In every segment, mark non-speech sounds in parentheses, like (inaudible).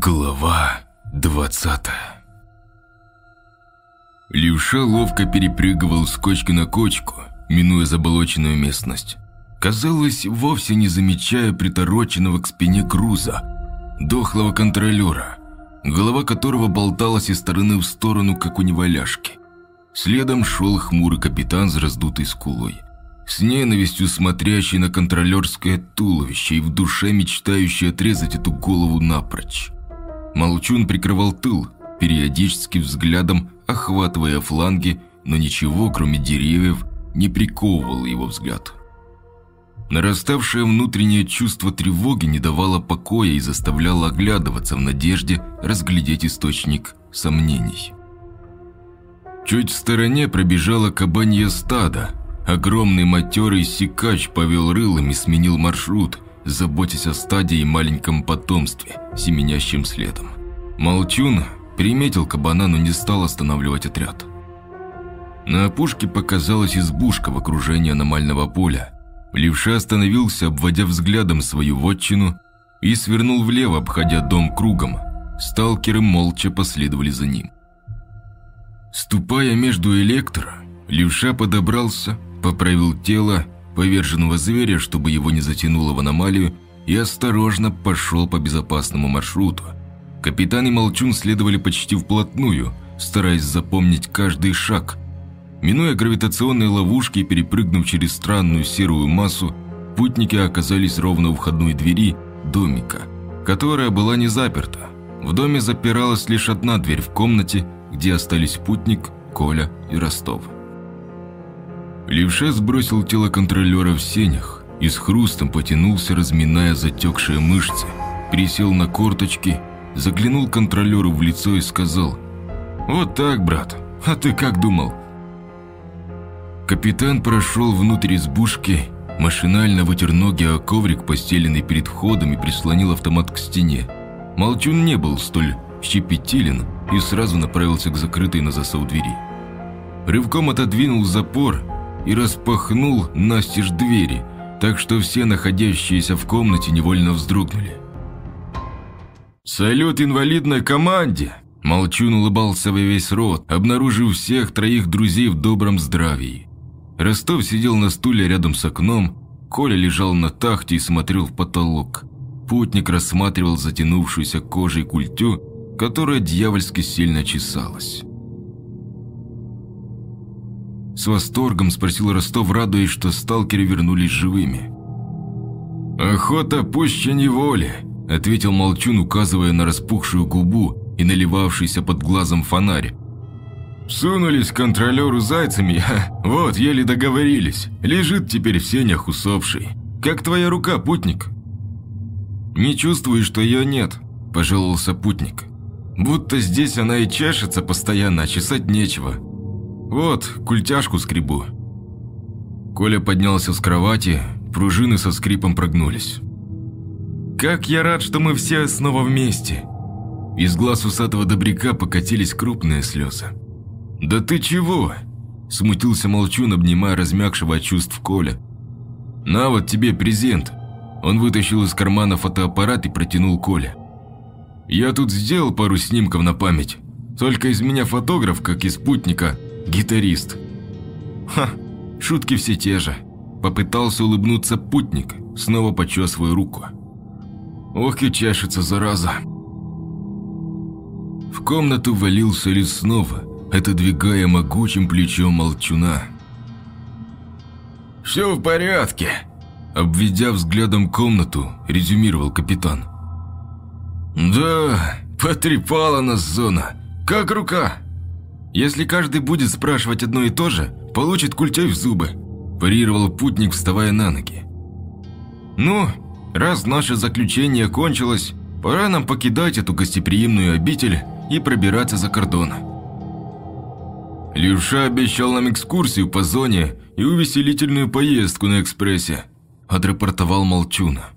Глава 20 Левша ловко перепрыгивал с кочки на кочку, минуя заболоченную местность. Казалось, вовсе не замечая притороченного к спине груза, дохлого контролера, голова которого болталась из стороны в сторону, как у неваляшки. Следом шел хмурый капитан с раздутой скулой, с ненавистью смотрящий на контролерское туловище и в душе мечтающий отрезать эту голову напрочь. Молчун прикрывал тыл, периодически взглядом охватывая фланги, но ничего, кроме деревьев, не приковывало его взгляд. Нараставшее внутреннее чувство тревоги не давало покоя и заставляло оглядываться в надежде разглядеть источник сомнений. Чуть в стороне пробежало кабанье стадо. Огромный матерый сикач повел рылом и сменил маршрут – заботясь о стаде и маленьком потомстве, семенящем следом. Молчун приметил кабана, но не стал останавливать отряд. На опушке показалась избушка в окружении аномального поля. Левша остановился, обводя взглядом свою вотчину, и свернул влево, обходя дом кругом. Сталкеры молча последовали за ним. Ступая между электро, Левша подобрался, поправил тело поверженного зверя, чтобы его не затянуло в аномалию, и осторожно пошел по безопасному маршруту. Капитан и Молчун следовали почти вплотную, стараясь запомнить каждый шаг. Минуя гравитационные ловушки и перепрыгнув через странную серую массу, путники оказались ровно у входной двери домика, которая была не заперта. В доме запиралась лишь одна дверь в комнате, где остались путник, Коля и Ростов. Левша сбросил тело контролера в сенях и с хрустом потянулся, разминая затекшие мышцы, присел на корточки, заглянул контролеру в лицо и сказал «Вот так, брат, а ты как думал?» Капитан прошел внутрь избушки, машинально вытер ноги о коврик, постеленный перед входом, и прислонил автомат к стене. Молчун не был столь щепетилен и сразу направился к закрытой на засов двери. Рывком отодвинул запор и распахнул настежь двери, так что все находящиеся в комнате невольно вздрогнули. «Салют инвалидной команде!» Молчун улыбался во весь рот, обнаружив всех троих друзей в добром здравии. Ростов сидел на стуле рядом с окном, Коля лежал на тахте и смотрел в потолок. Путник рассматривал затянувшуюся кожей культю, которая дьявольски сильно чесалась. С восторгом спросил Ростов, радуясь, что сталкеры вернулись живыми. «Охота пуще неволи», – ответил Молчун, указывая на распухшую губу и наливавшийся под глазом фонарь. «Сунулись к контролеру зайцами, (laughs) вот, еле договорились. Лежит теперь в сенях усопший. Как твоя рука, путник?» «Не чувствую, что ее нет», – пожаловался путник. «Будто здесь она и чешется постоянно, а чесать нечего. «Вот, культяшку скребу». Коля поднялся с кровати, пружины со скрипом прогнулись. «Как я рад, что мы все снова вместе!» Из глаз усатого добряка покатились крупные слезы. «Да ты чего?» – смутился Молчун, обнимая размягшего от чувств Коля. «На вот тебе презент!» Он вытащил из кармана фотоаппарат и протянул Коля. «Я тут сделал пару снимков на память. Только из меня фотограф, как из спутника, гитарист. Ха, шутки все те же. Попытался улыбнуться путник, снова почесывая руку. Ох и чешется, зараза. В комнату валился снова, отодвигая могучим плечом молчуна. «Все в порядке», – обведя взглядом комнату, резюмировал капитан. «Да, потрепала нас зона. Как рука?» Если каждый будет спрашивать одно и то же, получит культей в зубы», – парировал путник, вставая на ноги. «Ну, раз наше заключение кончилось, пора нам покидать эту гостеприимную обитель и пробираться за кордон». Левша обещал нам экскурсию по зоне и увеселительную поездку на экспрессе, отрапортовал Молчуна.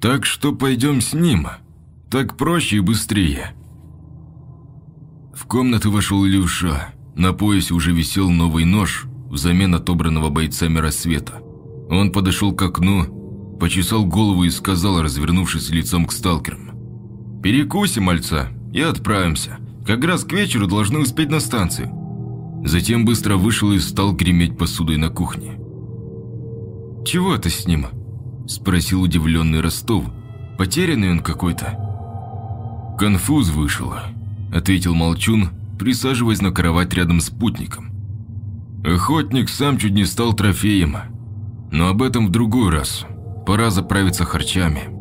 Так что пойдем с ним, так проще и быстрее. В комнату вошел Илюша. На поясе уже висел новый нож взамен отобранного бойцами рассвета. Он подошел к окну, почесал голову и сказал, развернувшись лицом к сталкерам. Перекусим мальца и отправимся. Как раз к вечеру должны успеть на станцию». Затем быстро вышел и стал греметь посудой на кухне. «Чего это с ним?» – спросил удивленный Ростов. «Потерянный он какой-то». «Конфуз вышел», – ответил Молчун, присаживаясь на кровать рядом с путником. «Охотник сам чуть не стал трофеем, но об этом в другой раз. Пора заправиться харчами».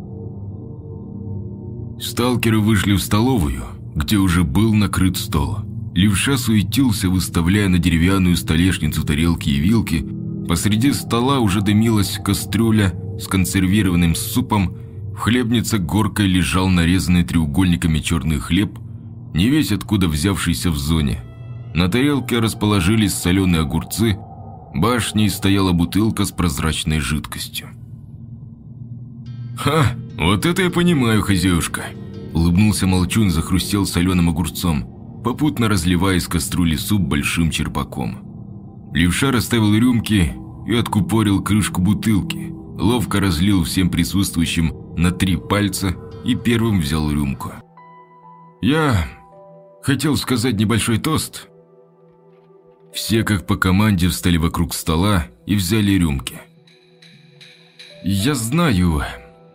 Сталкеры вышли в столовую, где уже был накрыт стол. Левша суетился, выставляя на деревянную столешницу тарелки и вилки. Посреди стола уже дымилась кастрюля с консервированным супом. В хлебнице горкой лежал нарезанный треугольниками черный хлеб, не весь откуда взявшийся в зоне. На тарелке расположились соленые огурцы, башней стояла бутылка с прозрачной жидкостью. «Ха, вот это я понимаю, хозяюшка!» Улыбнулся Молчун, захрустел соленым огурцом, попутно разливая из кастрюли суп большим черпаком. Левша расставил рюмки и откупорил крышку бутылки, ловко разлил всем присутствующим на три пальца и первым взял рюмку. «Я хотел сказать небольшой тост». Все как по команде встали вокруг стола и взяли рюмки. «Я знаю,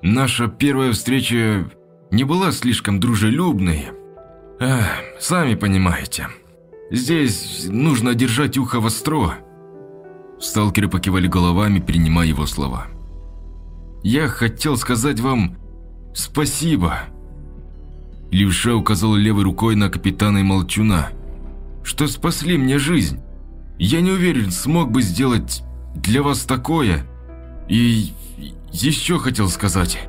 наша первая встреча не была слишком дружелюбной. Эх, сами понимаете, здесь нужно держать ухо востро». Сталкеры покивали головами, принимая его слова. «Я хотел сказать вам спасибо». Левша указал левой рукой на капитана и Молчуна, что спасли мне жизнь. Я не уверен, смог бы сделать для вас такое. И еще хотел сказать.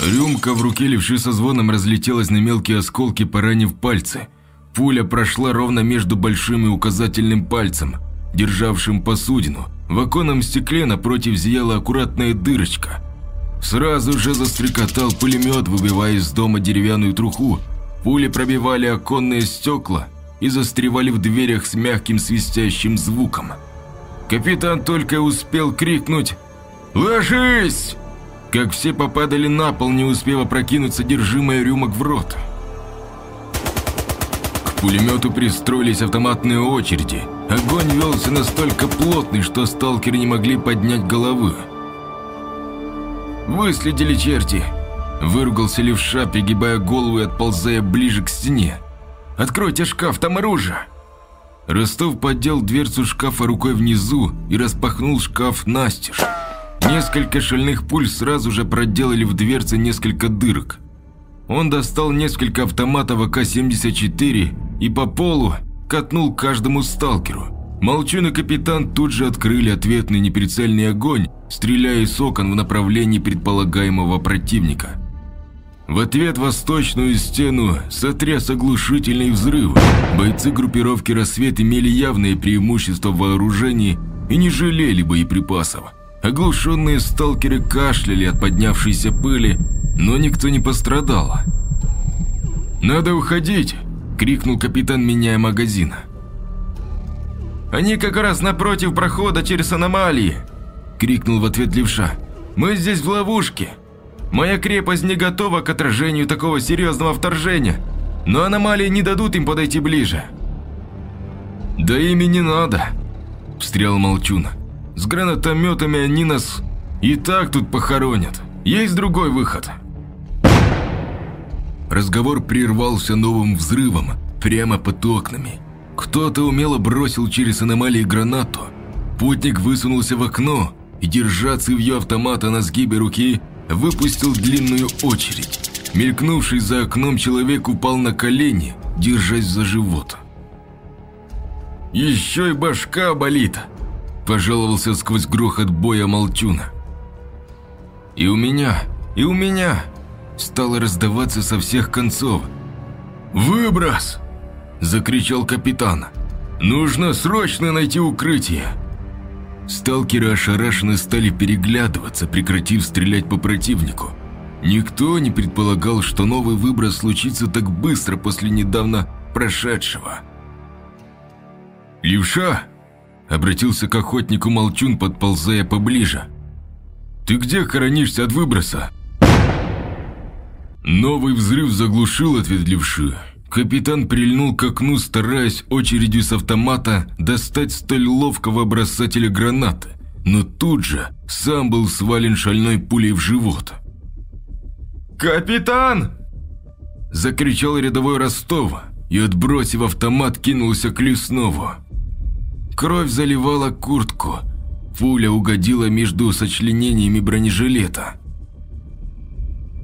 Рюмка в руке левши со звоном разлетелась на мелкие осколки, поранив пальцы. Пуля прошла ровно между большим и указательным пальцем, державшим посудину. В оконном стекле напротив зияла аккуратная дырочка. Сразу же застрекотал пулемет, выбивая из дома деревянную труху. Пули пробивали оконные стекла и застревали в дверях с мягким свистящим звуком. Капитан только успел крикнуть «Ложись!» как все попадали на пол, не успев опрокинуть содержимое рюмок в рот. К пулемету пристроились автоматные очереди. Огонь велся настолько плотный, что сталкеры не могли поднять головы. «Выследили черти!» Выругался левша, пригибая голову и отползая ближе к стене. «Откройте шкаф, там оружие!» Ростов поддел дверцу шкафа рукой внизу и распахнул шкаф настежь. Несколько шальных пуль сразу же проделали в дверце несколько дырок. Он достал несколько автоматов АК-74 и по полу катнул каждому сталкеру. Молчун и капитан тут же открыли ответный неприцельный огонь, стреляя из окон в направлении предполагаемого противника. В ответ восточную стену сотряс оглушительный взрыв. Бойцы группировки «Рассвет» имели явное преимущество в вооружении и не жалели боеприпасов. Оглушенные сталкеры кашляли от поднявшейся пыли, но никто не пострадал. «Надо уходить!» – крикнул капитан, меняя магазин. «Они как раз напротив прохода через аномалии!» – крикнул в ответ левша. «Мы здесь в ловушке! Моя крепость не готова к отражению такого серьезного вторжения, но аномалии не дадут им подойти ближе!» «Да ими не надо!» – встрял Молчун. С гранатометами они нас и так тут похоронят. Есть другой выход. Разговор прервался новым взрывом прямо под окнами. Кто-то умело бросил через аномалии гранату. Путник высунулся в окно и, держа цевьё автомата на сгибе руки, выпустил длинную очередь. Мелькнувший за окном человек упал на колени, держась за живот. «Еще и башка болит!» Пожаловался сквозь грохот боя Молчуна. И у меня, и у меня стало раздаваться со всех концов. «Выброс!» – закричал капитан. «Нужно срочно найти укрытие!» Сталкеры ошарашенно стали переглядываться, прекратив стрелять по противнику. Никто не предполагал, что новый выброс случится так быстро после недавно прошедшего. «Левша!» Обратился к охотнику Молчун, подползая поближе. «Ты где хоронишься от выброса?» Новый взрыв заглушил ответ левши. Капитан прильнул к окну, стараясь очередью с автомата достать столь ловкого бросателя гранаты, но тут же сам был свален шальной пулей в живот. «Капитан!» Закричал рядовой Ростова и, отбросив автомат, кинулся к Леснову. Кровь заливала куртку, пуля угодила между сочленениями бронежилета.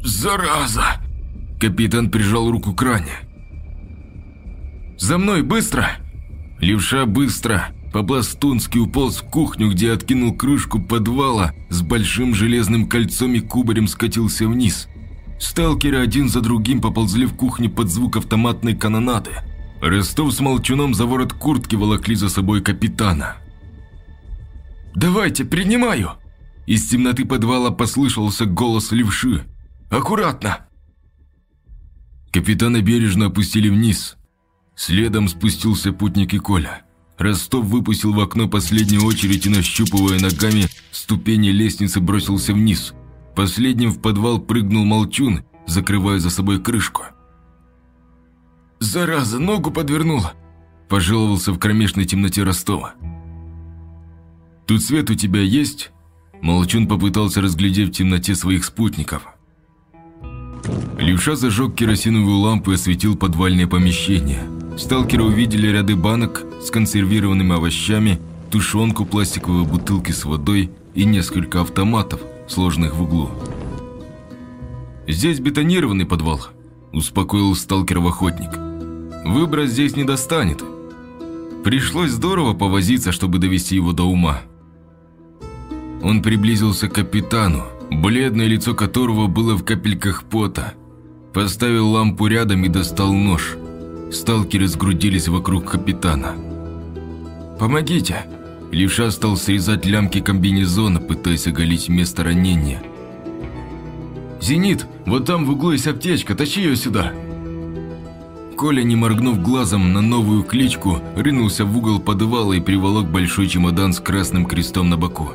«Зараза!» Капитан прижал руку к ране. «За мной, быстро!» Левша быстро, по-пластунски уполз в кухню, где откинул крышку подвала, с большим железным кольцом и кубарем скатился вниз. Сталкеры один за другим поползли в кухню под звук автоматной канонады. Ростов с молчуном за ворот куртки волокли за собой капитана. «Давайте, принимаю!» Из темноты подвала послышался голос левши. «Аккуратно!» Капитана бережно опустили вниз. Следом спустился путник и Коля. Ростов выпустил в окно последнюю очередь и, нащупывая ногами ступени лестницы, бросился вниз. Последним в подвал прыгнул Молчун, закрывая за собой крышку. «Зараза, ногу подвернула!» – пожаловался в кромешной темноте Ростова. «Тут свет у тебя есть?» Молчун попытался разглядеть в темноте своих спутников. Левша зажег керосиновую лампу и осветил подвальное помещение. Сталкеры увидели ряды банок с консервированными овощами, тушенку, пластиковые бутылки с водой и несколько автоматов, сложенных в углу. «Здесь бетонированный подвал», – успокоил сталкеров охотник. «Выбора здесь не достанет. Пришлось здорово повозиться, чтобы довести его до ума». Он приблизился к капитану, бледное лицо которого было в капельках пота. Поставил лампу рядом и достал нож. Сталкеры сгрудились вокруг капитана. «Помогите!» Левша стал срезать лямки комбинезона, пытаясь оголить место ранения. «Зенит, вот там в углу есть аптечка, тащи ее сюда!» Коля, не моргнув глазом на новую кличку, рынулся в угол подвала и приволок большой чемодан с красным крестом на боку.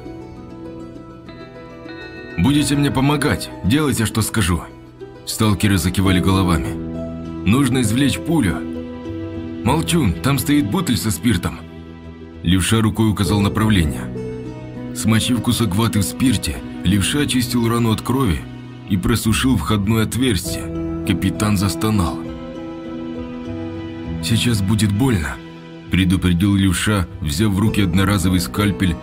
«Будете мне помогать, делайте, что скажу». Сталкеры закивали головами. «Нужно извлечь пулю». «Молчун, там стоит бутыль со спиртом». Левша рукой указал направление. Смочив кусок ваты в спирте, левша очистил рану от крови и просушил входное отверстие. Капитан застонал. «Сейчас будет больно», – предупредил левша, взяв в руки одноразовый скальпель,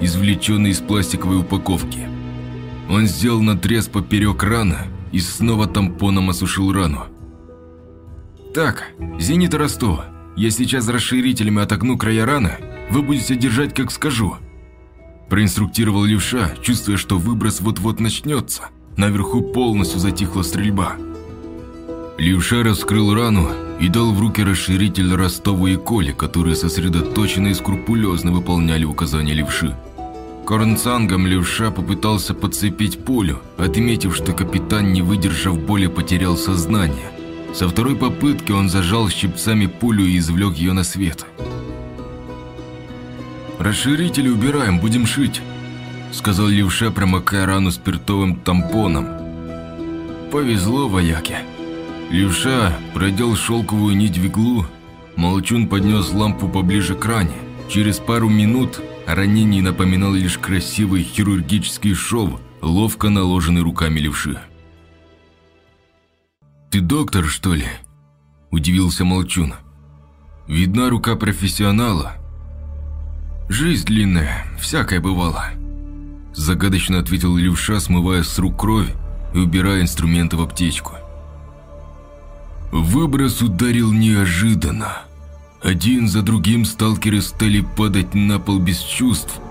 извлеченный из пластиковой упаковки. Он сделал надрез поперек раны и снова тампоном осушил рану. «Так, Зенит Ростова, я сейчас расширителями отогну края раны, вы будете держать, как скажу». Проинструктировал левша, чувствуя, что выброс вот-вот начнется. Наверху полностью затихла стрельба. Левша раскрыл рану и дал в руки расширитель Ростову и Коле, которые сосредоточенно и скрупулезно выполняли указания левши. Корнцангом левша попытался подцепить пулю, отметив, что капитан, не выдержав боли, потерял сознание. Со второй попытки он зажал щипцами пулю и извлек ее на свет. «Расширители убираем, будем шить», — сказал левша, промокая рану спиртовым тампоном. «Повезло вояке». Левша продел шелковую нить в иглу, Молчун поднес лампу поближе к ране. Через пару минут ранение напоминало лишь красивый хирургический шов, ловко наложенный руками левши. «Ты доктор, что ли?» – удивился Молчун. «Видна рука профессионала». «Жизнь длинная, всякое бывало», – загадочно ответил левша, смывая с рук кровь и убирая инструменты в аптечку. Выброс ударил неожиданно. Один за другим сталкеры стали падать на пол без чувств.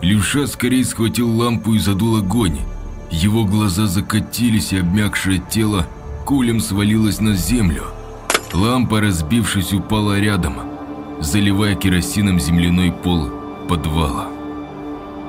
Левша скорее схватил лампу и задул огонь. Его глаза закатились, и обмякшее тело кулем свалилось на землю. Лампа, разбившись, упала рядом, заливая керосином земляной пол подвала.